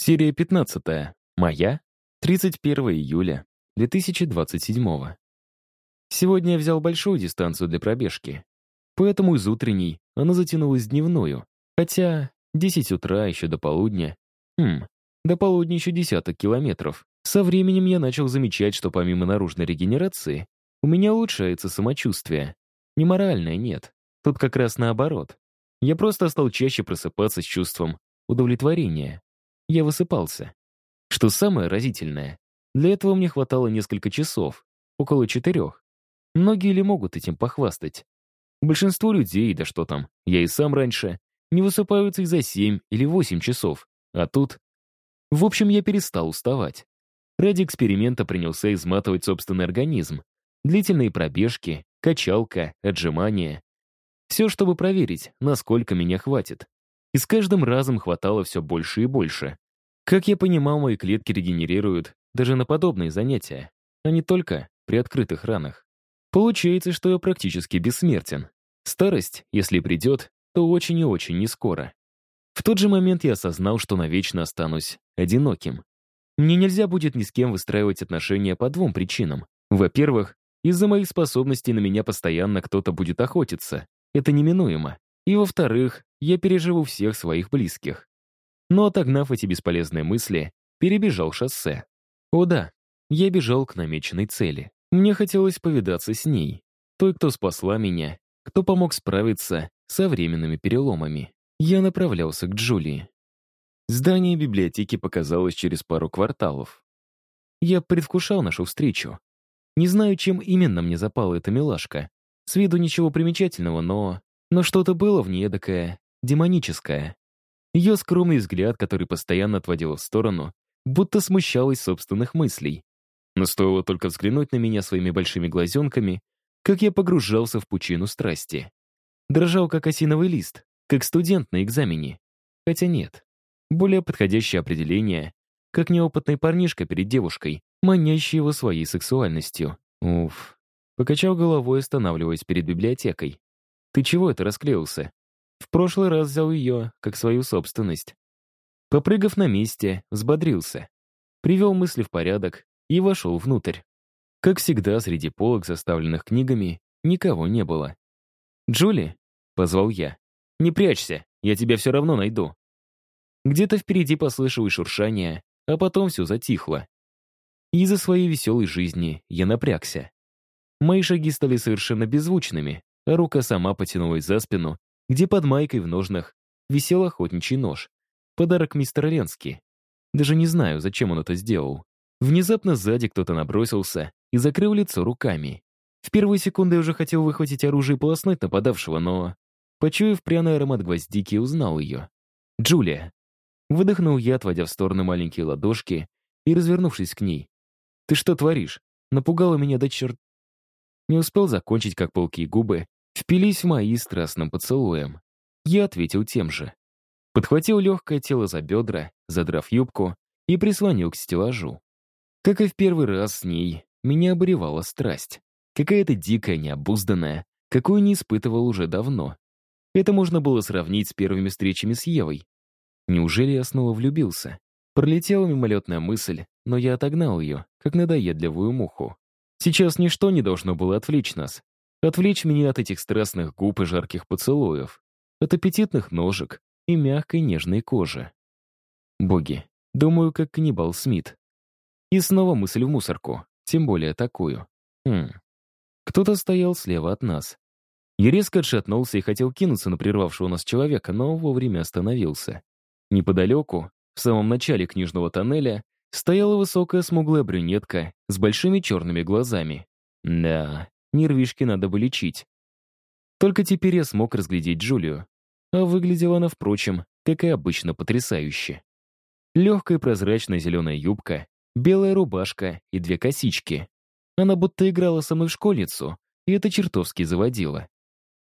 Серия 15. Моя. 31 июля 2027. Сегодня я взял большую дистанцию для пробежки. Поэтому из утренней она затянулась дневную. Хотя 10 утра еще до полудня. Хм, до полудня еще десяток километров. Со временем я начал замечать, что помимо наружной регенерации, у меня улучшается самочувствие. Не моральное, нет. Тут как раз наоборот. Я просто стал чаще просыпаться с чувством удовлетворения. Я высыпался. Что самое разительное, для этого мне хватало несколько часов, около четырех. Многие ли могут этим похвастать? Большинство людей, да что там, я и сам раньше, не высыпаются и за семь или восемь часов. А тут... В общем, я перестал уставать. Ради эксперимента принялся изматывать собственный организм. Длительные пробежки, качалка, отжимания. Все, чтобы проверить, насколько меня хватит. И с каждым разом хватало все больше и больше. Как я понимал, мои клетки регенерируют даже на подобные занятия, а не только при открытых ранах. Получается, что я практически бессмертен. Старость, если придет, то очень и очень не скоро. В тот же момент я осознал, что навечно останусь одиноким. Мне нельзя будет ни с кем выстраивать отношения по двум причинам. Во-первых, из-за моих способностей на меня постоянно кто-то будет охотиться. Это неминуемо. И во-вторых, я переживу всех своих близких. Но отогнав эти бесполезные мысли, перебежал шоссе. О да, я бежал к намеченной цели. Мне хотелось повидаться с ней, той, кто спасла меня, кто помог справиться со временными переломами. Я направлялся к Джулии. Здание библиотеки показалось через пару кварталов. Я предвкушал нашу встречу. Не знаю, чем именно мне запала эта милашка. С виду ничего примечательного, но но что-то было в ней эдакое, демоническое. Ее скромный взгляд, который постоянно отводил в сторону, будто смущалась собственных мыслей. Но стоило только взглянуть на меня своими большими глазенками, как я погружался в пучину страсти. Дрожал, как осиновый лист, как студент на экзамене. Хотя нет. Более подходящее определение, как неопытный парнишка перед девушкой, манящий его своей сексуальностью. Уф. Покачал головой, останавливаясь перед библиотекой. Ты чего это расклеился? В прошлый раз взял ее, как свою собственность. Попрыгав на месте, взбодрился. Привел мысли в порядок и вошел внутрь. Как всегда, среди полок, заставленных книгами, никого не было. «Джули?» — позвал я. «Не прячься, я тебя все равно найду». Где-то впереди послышалось шуршание, а потом все затихло. Из-за своей веселой жизни я напрягся. Мои шаги стали совершенно беззвучными, рука сама потянулась за спину, где под майкой в ножнах висел охотничий нож. Подарок мистера Ленски. Даже не знаю, зачем он это сделал. Внезапно сзади кто-то набросился и закрыл лицо руками. В первые секунды я уже хотел выхватить оружие и полоснуть нападавшего, но, почуяв пряный аромат гвоздики, узнал ее. «Джулия». Выдохнул я, отводя в сторону маленькие ладошки и развернувшись к ней. «Ты что творишь? Напугала меня до черт...» Не успел закончить, как полки губы впились в мои страстным поцелуем. Я ответил тем же. Подхватил легкое тело за бедра, задрав юбку, и прислонил к стеллажу. Как и в первый раз с ней, меня обуревала страсть. Какая-то дикая, необузданная, какую не испытывал уже давно. Это можно было сравнить с первыми встречами с Евой. Неужели я снова влюбился? Пролетела мимолетная мысль, но я отогнал ее, как надоедливую муху. Сейчас ничто не должно было отвлечь нас, Отвлечь меня от этих страстных губ и жарких поцелуев, от аппетитных ножек и мягкой нежной кожи. Боги, думаю, как каннибал Смит. И снова мысль в мусорку, тем более такую. Хм. Кто-то стоял слева от нас. Я резко отшатнулся и хотел кинуться на прервавшего нас человека, но вовремя остановился. Неподалеку, в самом начале книжного тоннеля, стояла высокая смуглая брюнетка с большими черными глазами. Да, Нервишки надо бы лечить. Только теперь я смог разглядеть Джулию. А выглядела она, впрочем, как и обычно, потрясающе. Легкая прозрачная зеленая юбка, белая рубашка и две косички. Она будто играла со мной в школьницу, и это чертовски заводило.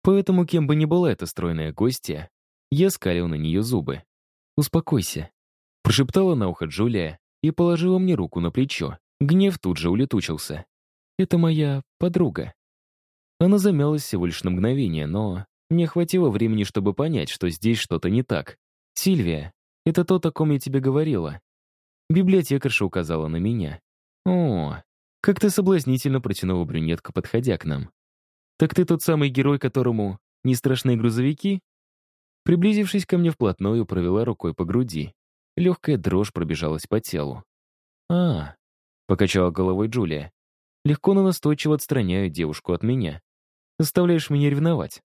Поэтому, кем бы ни была эта стройная гостья, я скалил на нее зубы. «Успокойся», — прошептала на ухо Джулия и положила мне руку на плечо. Гнев тут же улетучился. Это моя подруга». Она замялась всего лишь на мгновение, но мне хватило времени, чтобы понять, что здесь что-то не так. «Сильвия». Это то, о ком я тебе говорила. Библиотекарша указала на меня. О, как ты соблазнительно протянула брюнетка, подходя к нам. Так ты тот самый герой, которому не страшны грузовики? Приблизившись ко мне вплотную, провела рукой по груди. Легкая дрожь пробежалась по телу. «А, — покачала головой Джулия. «Легко, но настойчиво отстраняю девушку от меня. Заставляешь меня ревновать».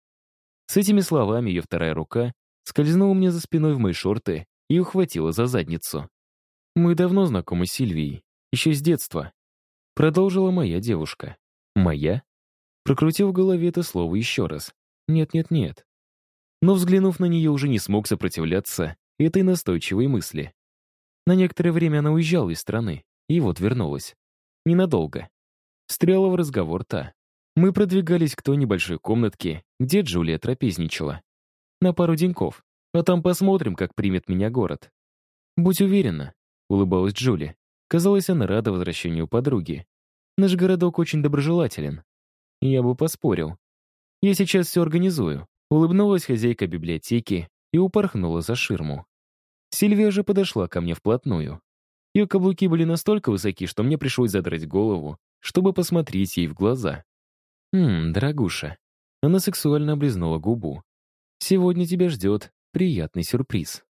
С этими словами ее вторая рука скользнула мне за спиной в мои шорты и ухватила за задницу. «Мы давно знакомы с Сильвией, еще с детства», — продолжила моя девушка. «Моя?» Прокрутил в голове это слово еще раз. «Нет-нет-нет». Но, взглянув на нее, уже не смог сопротивляться этой настойчивой мысли. На некоторое время она уезжала из страны, и вот вернулась. Ненадолго. Встряла в разговор та. Мы продвигались к той небольшой комнатке, где Джулия трапезничала. На пару деньков. А там посмотрим, как примет меня город. «Будь уверена», — улыбалась Джулия. Казалось, она рада возвращению подруги. «Наш городок очень доброжелателен». Я бы поспорил. «Я сейчас все организую», — улыбнулась хозяйка библиотеки и упорхнула за ширму. Сильвия же подошла ко мне вплотную. Ее каблуки были настолько высоки, что мне пришлось задрать голову, чтобы посмотреть ей в глаза. «Хм, дорогуша». Она сексуально облизнула губу. «Сегодня тебя ждет приятный сюрприз».